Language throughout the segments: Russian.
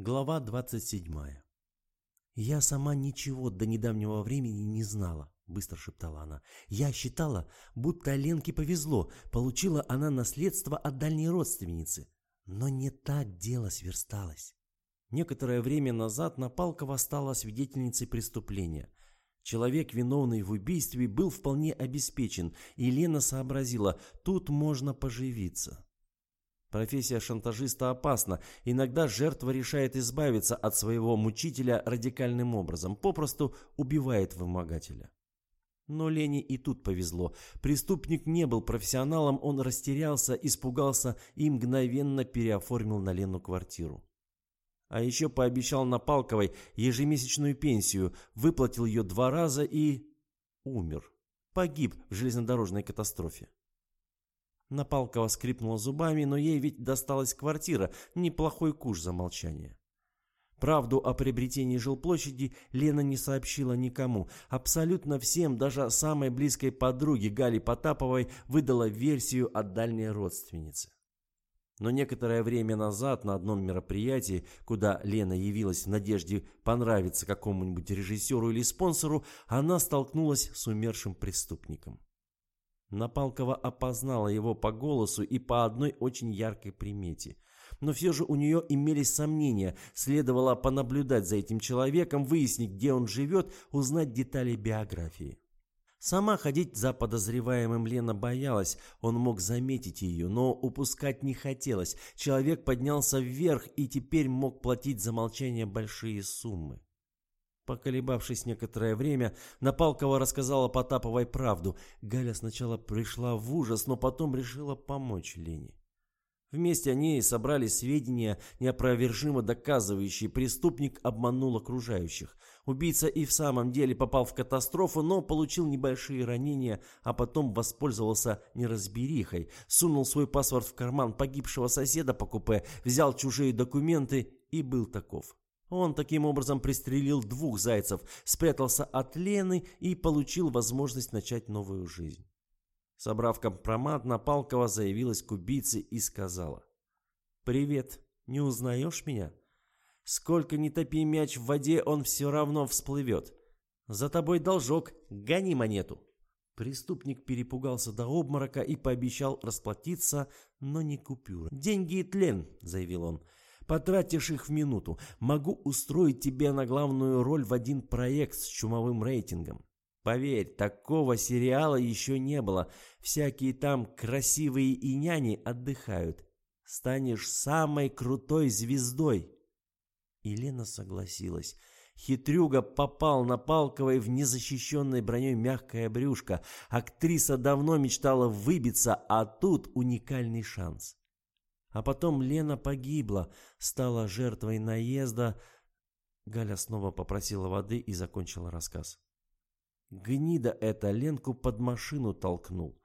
Глава 27. «Я сама ничего до недавнего времени не знала», — быстро шептала она. «Я считала, будто Ленке повезло, получила она наследство от дальней родственницы. Но не так дело сверсталось». Некоторое время назад Напалкова стала свидетельницей преступления. Человек, виновный в убийстве, был вполне обеспечен, и Лена сообразила, тут можно поживиться. Профессия шантажиста опасна. Иногда жертва решает избавиться от своего мучителя радикальным образом, попросту убивает вымогателя. Но Лене и тут повезло. Преступник не был профессионалом, он растерялся, испугался и мгновенно переоформил на Лену квартиру. А еще пообещал Напалковой ежемесячную пенсию, выплатил ее два раза и... умер. Погиб в железнодорожной катастрофе. Напалкова скрипнула зубами, но ей ведь досталась квартира, неплохой куш за молчание. Правду о приобретении жилплощади Лена не сообщила никому. Абсолютно всем, даже самой близкой подруге Гали Потаповой, выдала версию от дальней родственницы. Но некоторое время назад на одном мероприятии, куда Лена явилась в надежде понравиться какому-нибудь режиссеру или спонсору, она столкнулась с умершим преступником. Напалкова опознала его по голосу и по одной очень яркой примете. Но все же у нее имелись сомнения, следовало понаблюдать за этим человеком, выяснить, где он живет, узнать детали биографии. Сама ходить за подозреваемым Лена боялась, он мог заметить ее, но упускать не хотелось. Человек поднялся вверх и теперь мог платить за молчание большие суммы. Поколебавшись некоторое время, Напалкова рассказала Потаповой правду. Галя сначала пришла в ужас, но потом решила помочь Лене. Вместе они собрали сведения, неопровержимо доказывающие, преступник обманул окружающих. Убийца и в самом деле попал в катастрофу, но получил небольшие ранения, а потом воспользовался неразберихой, сунул свой паспорт в карман погибшего соседа по купе, взял чужие документы и был таков. Он таким образом пристрелил двух зайцев, спрятался от Лены и получил возможность начать новую жизнь. Собрав компромат, Напалкова заявилась к убийце и сказала. «Привет, не узнаешь меня? Сколько ни топи мяч в воде, он все равно всплывет. За тобой должок, гони монету». Преступник перепугался до обморока и пообещал расплатиться, но не купюры. «Деньги и тлен», — заявил он. Потратишь их в минуту. Могу устроить тебе на главную роль в один проект с чумовым рейтингом. Поверь, такого сериала еще не было. Всякие там красивые и няни отдыхают. Станешь самой крутой звездой. Елена согласилась. Хитрюга попал на Палковой в незащищенной броней мягкое брюшко. Актриса давно мечтала выбиться, а тут уникальный шанс. А потом Лена погибла, стала жертвой наезда. Галя снова попросила воды и закончила рассказ. Гнида это Ленку под машину толкнул.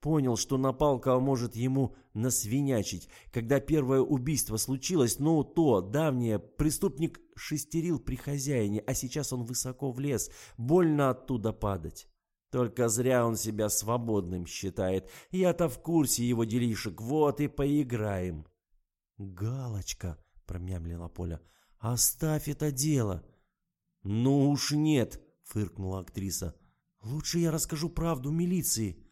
Понял, что Напалкова может ему насвинячить. Когда первое убийство случилось, ну то, давнее, преступник шестерил при хозяине, а сейчас он высоко влез. Больно оттуда падать. Только зря он себя свободным считает. Я-то в курсе его делишек. Вот и поиграем. Галочка, промямлила Поля. Оставь это дело. Ну уж нет, фыркнула актриса. Лучше я расскажу правду милиции.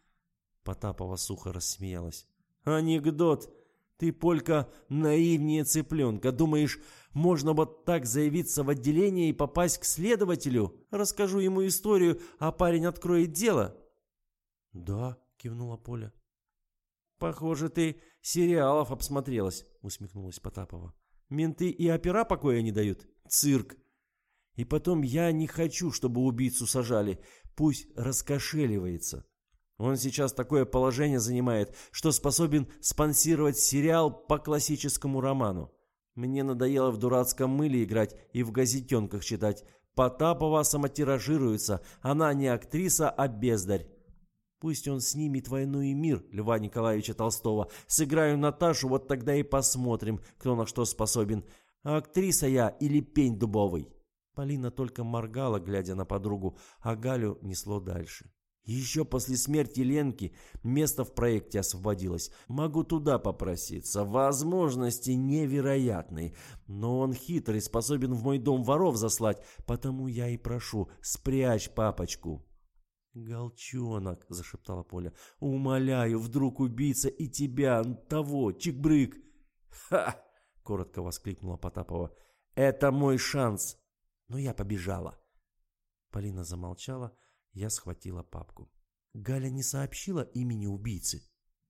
Потапова сухо рассмеялась. Анекдот. Ты, Полька, наивнее цыпленка. Думаешь, можно вот так заявиться в отделение и попасть к следователю? Расскажу ему историю, а парень откроет дело. Да, кивнула Поля. Похоже, ты сериалов обсмотрелась, усмехнулась Потапова. Менты и опера покоя не дают. Цирк. И потом я не хочу, чтобы убийцу сажали. Пусть раскошеливается. Он сейчас такое положение занимает, что способен спонсировать сериал по классическому роману. Мне надоело в дурацком мыле играть и в газетенках читать. Потапова самотиражируется. Она не актриса, а бездарь. Пусть он снимет «Войну и мир» Льва Николаевича Толстого. Сыграю Наташу, вот тогда и посмотрим, кто на что способен. А актриса я или пень дубовый. Полина только моргала, глядя на подругу, а Галю несло дальше. Еще после смерти Ленки место в проекте освободилось. Могу туда попроситься. Возможности невероятные. Но он хитрый, способен в мой дом воров заслать. Потому я и прошу, спрячь папочку. «Голчонок», — зашептала Поля, — «умоляю, вдруг убийца и тебя, того, чикбрык!» «Ха!» — коротко воскликнула Потапова. «Это мой шанс!» Но я побежала. Полина замолчала, — я схватила папку. Галя не сообщила имени убийцы.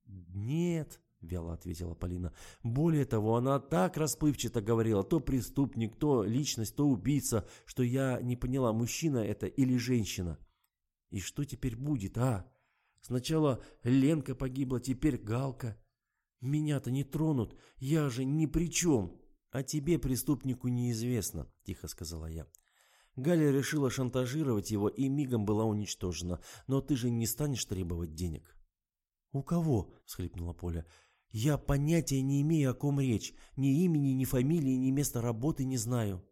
«Нет», — вяло ответила Полина. «Более того, она так расплывчато говорила, то преступник, то личность, то убийца, что я не поняла, мужчина это или женщина. И что теперь будет, а? Сначала Ленка погибла, теперь Галка. Меня-то не тронут, я же ни при чем. А тебе, преступнику, неизвестно», — тихо сказала я. Галя решила шантажировать его и мигом была уничтожена. Но ты же не станешь требовать денег. «У кого?» – всхлипнула Поля. «Я понятия не имею, о ком речь. Ни имени, ни фамилии, ни места работы не знаю».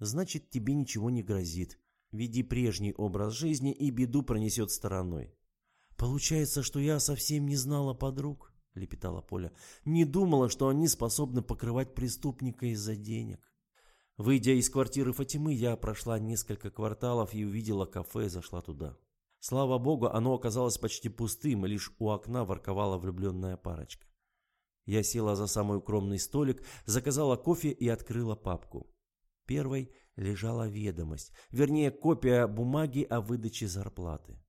«Значит, тебе ничего не грозит. Веди прежний образ жизни, и беду пронесет стороной». «Получается, что я совсем не знала подруг?» – лепетала Поля. «Не думала, что они способны покрывать преступника из-за денег». Выйдя из квартиры Фатимы, я прошла несколько кварталов и увидела кафе и зашла туда. Слава богу, оно оказалось почти пустым, лишь у окна ворковала влюбленная парочка. Я села за самый укромный столик, заказала кофе и открыла папку. Первой лежала ведомость, вернее, копия бумаги о выдаче зарплаты.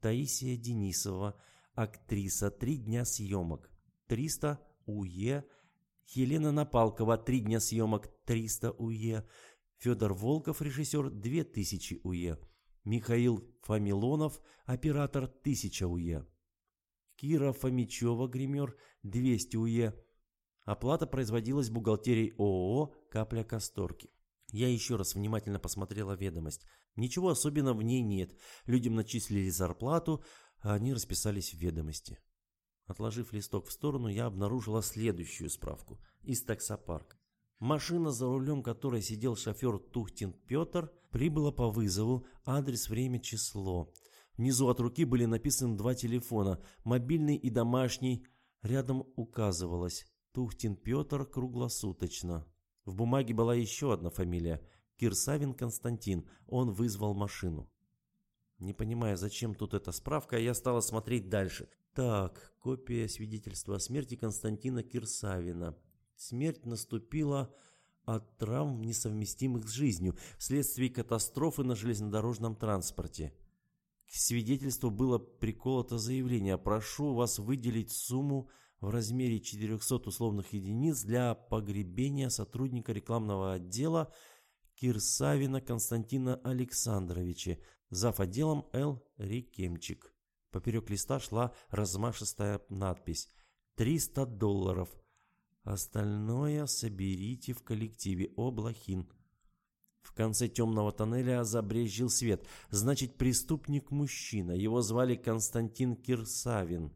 Таисия Денисова, актриса, три дня съемок, 300 УЕ Елена Напалкова, три дня съемок, 300 УЕ. Федор Волков, режиссер, 2000 УЕ. Михаил Фамилонов, оператор, 1000 УЕ. Кира Фомичева, гример, 200 УЕ. Оплата производилась бухгалтерией ООО «Капля Касторки». Я еще раз внимательно посмотрела ведомость. Ничего особенного в ней нет. Людям начислили зарплату, а они расписались в ведомости. Отложив листок в сторону, я обнаружила следующую справку из таксопарка. Машина, за рулем которой сидел шофер Тухтин Петр, прибыла по вызову, адрес, время, число. Внизу от руки были написаны два телефона, мобильный и домашний. Рядом указывалось Тухтин Петр круглосуточно. В бумаге была еще одна фамилия – Кирсавин Константин. Он вызвал машину. Не понимая, зачем тут эта справка, я стала смотреть дальше. Так, копия свидетельства о смерти Константина Кирсавина. Смерть наступила от травм, несовместимых с жизнью, вследствие катастрофы на железнодорожном транспорте. К свидетельству было приколото заявление «Прошу вас выделить сумму в размере 400 условных единиц для погребения сотрудника рекламного отдела Кирсавина Константина Александровича, зав. отделом Л. Рикемчик». Поперек листа шла размашистая надпись «300 долларов». Остальное соберите в коллективе Облахин. В конце темного тоннеля забрезжил свет. Значит, преступник мужчина. Его звали Константин Кирсавин.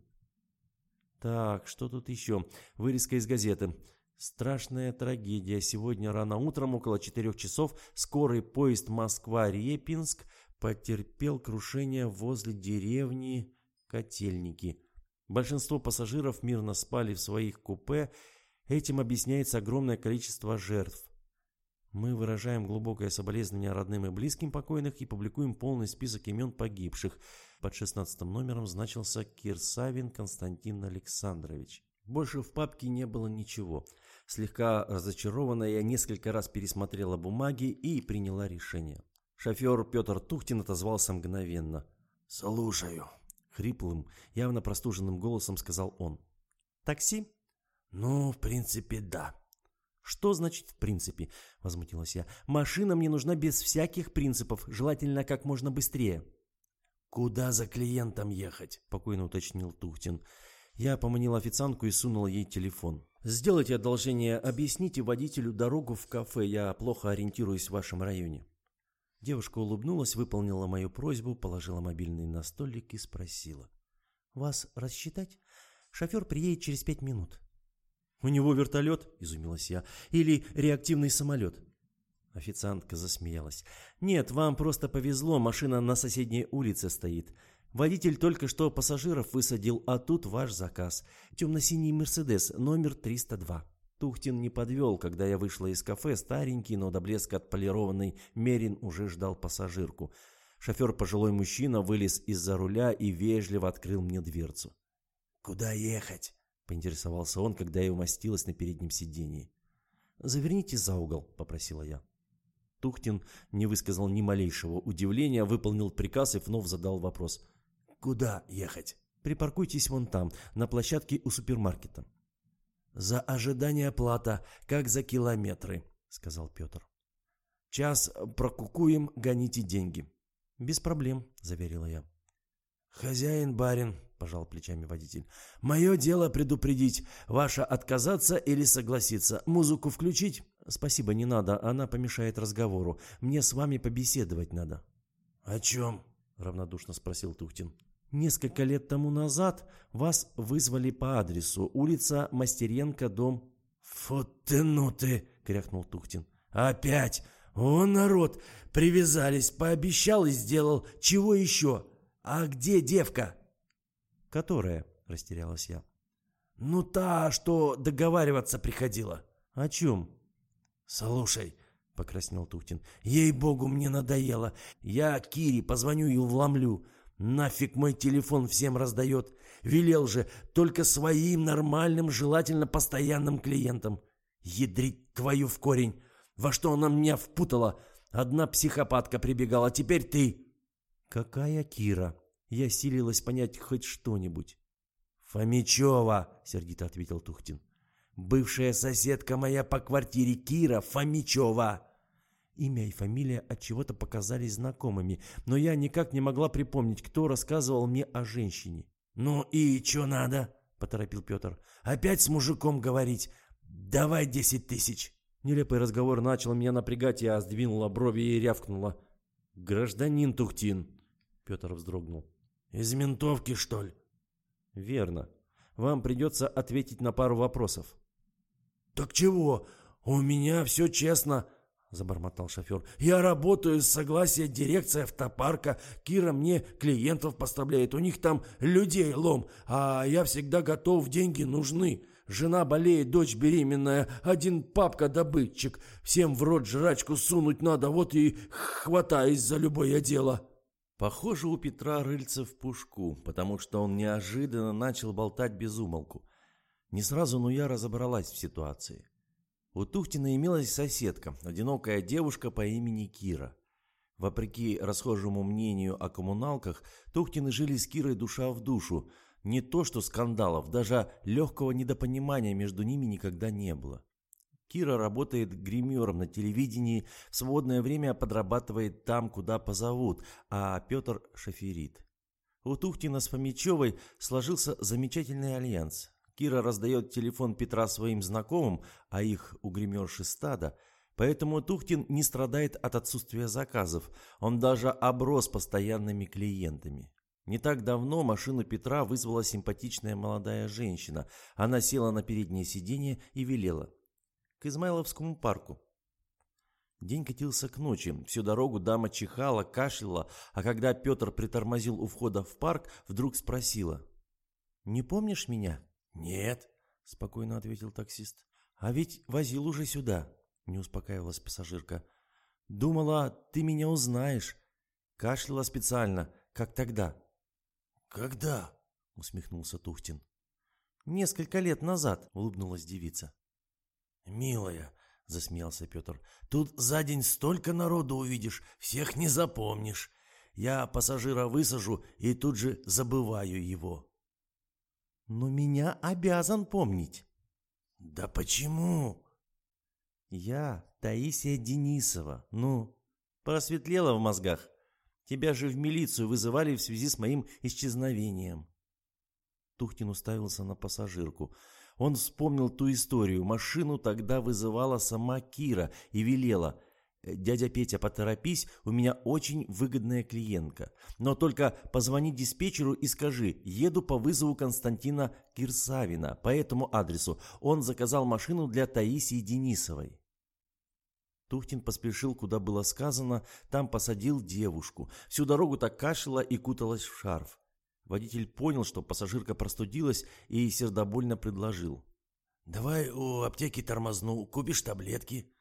Так, что тут еще? Вырезка из газеты. Страшная трагедия. Сегодня рано утром, около четырех часов, скорый поезд Москва-Репинск потерпел крушение возле деревни Котельники. Большинство пассажиров мирно спали в своих купе, этим объясняется огромное количество жертв. Мы выражаем глубокое соболезнование родным и близким покойных и публикуем полный список имен погибших. Под 16 номером значился Кирсавин Константин Александрович. Больше в папке не было ничего. Слегка разочарованная, я несколько раз пересмотрела бумаги и приняла решение. Шофер Петр Тухтин отозвался мгновенно. «Слушаю», — хриплым, явно простуженным голосом сказал он. «Такси?» «Ну, в принципе, да». «Что значит «в принципе»?» — возмутилась я. «Машина мне нужна без всяких принципов, желательно как можно быстрее». «Куда за клиентом ехать?» — спокойно уточнил Тухтин. Я поманил официантку и сунул ей телефон. «Сделайте одолжение, объясните водителю дорогу в кафе, я плохо ориентируюсь в вашем районе». Девушка улыбнулась, выполнила мою просьбу, положила мобильный на столик и спросила. «Вас рассчитать? Шофер приедет через пять минут». «У него вертолет?» – изумилась я. «Или реактивный самолет?» Официантка засмеялась. «Нет, вам просто повезло, машина на соседней улице стоит. Водитель только что пассажиров высадил, а тут ваш заказ. Темно-синий Мерседес, номер 302. Тухтин не подвел, когда я вышла из кафе, старенький, но до блеска отполированный Мерин уже ждал пассажирку. Шофер, пожилой мужчина, вылез из-за руля и вежливо открыл мне дверцу. «Куда ехать?» — поинтересовался он, когда я умостилась на переднем сидении. «Заверните за угол», — попросила я. Тухтин не высказал ни малейшего удивления, выполнил приказ и вновь задал вопрос. «Куда ехать?» «Припаркуйтесь вон там, на площадке у супермаркета». «За ожидание плата, как за километры», — сказал Петр. «Час прокукуем, гоните деньги». «Без проблем», — заверила я. «Хозяин барин», — пожал плечами водитель. «Мое дело предупредить. Ваша отказаться или согласиться. Музыку включить?» «Спасибо, не надо. Она помешает разговору. Мне с вами побеседовать надо». «О чем?» — равнодушно спросил Тухтин. Несколько лет тому назад вас вызвали по адресу улица Мастеренко, дом... «Фу ты, ну ты!» — крякнул Тухтин. «Опять! О, народ! Привязались, пообещал и сделал. Чего еще? А где девка?» «Которая?» — растерялась я. «Ну та, что договариваться приходила». «О чем?» «Слушай», — покраснел Тухтин, — «ей-богу, мне надоело. Я Кире позвоню и вломлю. Нафиг мой телефон всем раздает. Велел же только своим нормальным, желательно постоянным клиентам. Ядрить твою в корень. Во что она меня впутала? Одна психопатка прибегала, теперь ты. Какая Кира? Я силилась понять хоть что-нибудь. Фомичева, сердито ответил Тухтин. Бывшая соседка моя по квартире Кира Фомичева. Имя и фамилия от чего-то показались знакомыми, но я никак не могла припомнить, кто рассказывал мне о женщине. «Ну и что надо?» – поторопил Петр. «Опять с мужиком говорить? Давай десять тысяч!» Нелепый разговор начал меня напрягать, я сдвинула брови и рявкнула. «Гражданин Тухтин!» Петр вздрогнул. «Из ментовки, что ли?» «Верно. Вам придется ответить на пару вопросов». «Так чего? У меня все честно. — забормотал шофер. «Я работаю с согласия дирекции автопарка. Кира мне клиентов поставляет. У них там людей лом, а я всегда готов, деньги нужны. Жена болеет, дочь беременная, один папка-добытчик. Всем в рот жрачку сунуть надо, вот и хватаюсь за любое дело». Похоже, у Петра рыльце в пушку, потому что он неожиданно начал болтать без умолку. Не сразу, но я разобралась в ситуации. У Тухтина имелась соседка, одинокая девушка по имени Кира. Вопреки расхожему мнению о коммуналках, Тухтины жили с Кирой душа в душу. Не то что скандалов, даже легкого недопонимания между ними никогда не было. Кира работает гримером на телевидении, в свободное время подрабатывает там, куда позовут, а Петр шоферит. У Тухтина с Фомичевой сложился замечательный альянс. Кира раздает телефон Петра своим знакомым, а их у гримерши стада, поэтому Тухтин не страдает от отсутствия заказов, он даже оброс постоянными клиентами. Не так давно машину Петра вызвала симпатичная молодая женщина. Она села на переднее сиденье и велела. К Измайловскому парку. День катился к ночи. Всю дорогу дама чихала, кашляла, а когда Петр притормозил у входа в парк, вдруг спросила. «Не помнишь меня?» «Нет», — спокойно ответил таксист. «А ведь возил уже сюда», — не успокаивалась пассажирка. «Думала, ты меня узнаешь. Кашляла специально, как тогда». «Когда?» — усмехнулся Тухтин. «Несколько лет назад», — улыбнулась девица. «Милая», — засмеялся Петр, — «тут за день столько народу увидишь, всех не запомнишь. Я пассажира высажу и тут же забываю его». Но меня обязан помнить. Да почему? Я Таисия Денисова. Ну, просветлела в мозгах. Тебя же в милицию вызывали в связи с моим исчезновением. Тухтин уставился на пассажирку. Он вспомнил ту историю. Машину тогда вызывала сама Кира и велела «Дядя Петя, поторопись, у меня очень выгодная клиентка. Но только позвони диспетчеру и скажи, еду по вызову Константина Кирсавина по этому адресу. Он заказал машину для Таисии Денисовой». Тухтин поспешил, куда было сказано, там посадил девушку. Всю дорогу так кашляла и куталась в шарф. Водитель понял, что пассажирка простудилась и сердобольно предложил. «Давай у аптеки тормозну, купишь таблетки».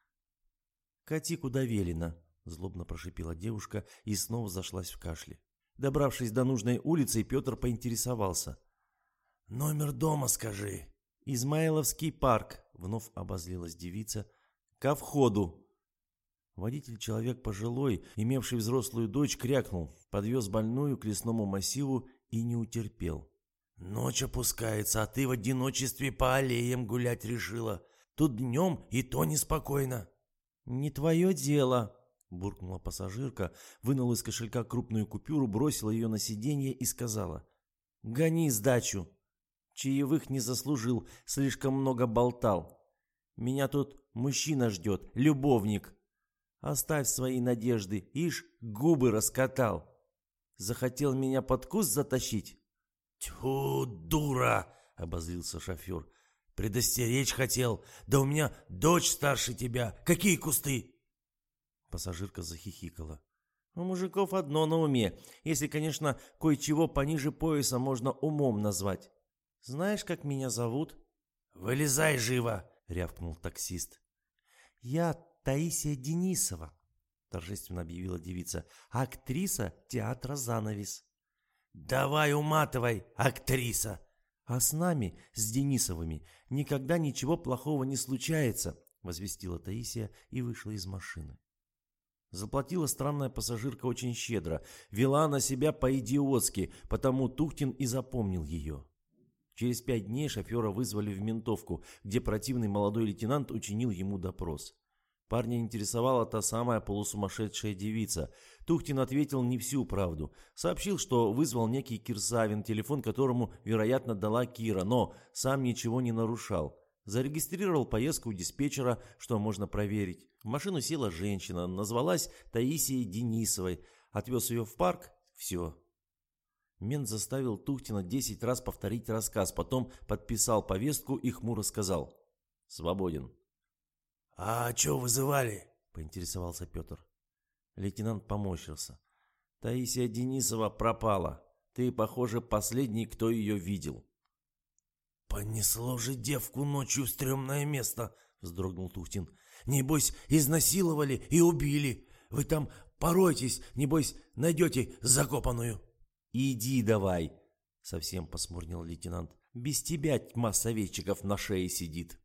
«Кати куда велено», — злобно прошипела девушка и снова зашлась в кашле. Добравшись до нужной улицы, Петр поинтересовался. «Номер дома скажи». «Измайловский парк», — вновь обозлилась девица. «Ко входу». Водитель, человек пожилой, имевший взрослую дочь, крякнул, подвез больную к лесному массиву и не утерпел. «Ночь опускается, а ты в одиночестве по аллеям гулять решила. Тут днем и то неспокойно». «Не твое дело», — буркнула пассажирка, вынула из кошелька крупную купюру, бросила ее на сиденье и сказала. «Гони сдачу. Чаевых не заслужил, слишком много болтал. Меня тут мужчина ждет, любовник». Оставь свои надежды, ишь, губы раскатал. Захотел меня под куст затащить? Тьфу, дура, обозлился шофер. Предостеречь хотел. Да у меня дочь старше тебя. Какие кусты? Пассажирка захихикала. У мужиков одно на уме, если, конечно, кое-чего пониже пояса можно умом назвать. Знаешь, как меня зовут? Вылезай живо, рявкнул таксист. Я Таисия Денисова», — торжественно объявила девица, — «актриса театра «Занавес». «Давай уматывай, актриса!» «А с нами, с Денисовыми, никогда ничего плохого не случается», — возвестила Таисия и вышла из машины. Заплатила странная пассажирка очень щедро, вела она себя по-идиотски, потому Тухтин и запомнил ее. Через пять дней шофера вызвали в ментовку, где противный молодой лейтенант учинил ему допрос. Парня интересовала та самая полусумасшедшая девица. Тухтин ответил не всю правду. Сообщил, что вызвал некий Кирсавин, телефон которому, вероятно, дала Кира, но сам ничего не нарушал. Зарегистрировал поездку у диспетчера, что можно проверить. В машину села женщина, назвалась Таисией Денисовой. Отвез ее в парк. Все. Мент заставил Тухтина 10 раз повторить рассказ, потом подписал повестку и хмуро сказал «Свободен». «А чё вызывали?» — поинтересовался Петр. Лейтенант поморщился. «Таисия Денисова пропала. Ты, похоже, последний, кто ее видел». «Понесло же девку ночью в стрёмное место», — вздрогнул Тухтин. «Небось, изнасиловали и убили. Вы там поройтесь, небось, найдете закопанную». «Иди давай», — совсем посмурнел лейтенант. «Без тебя тьма советчиков на шее сидит».